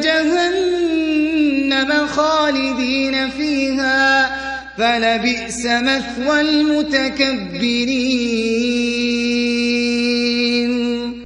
جهنم خالدين فيها فلبئس مثوى المتكبرين.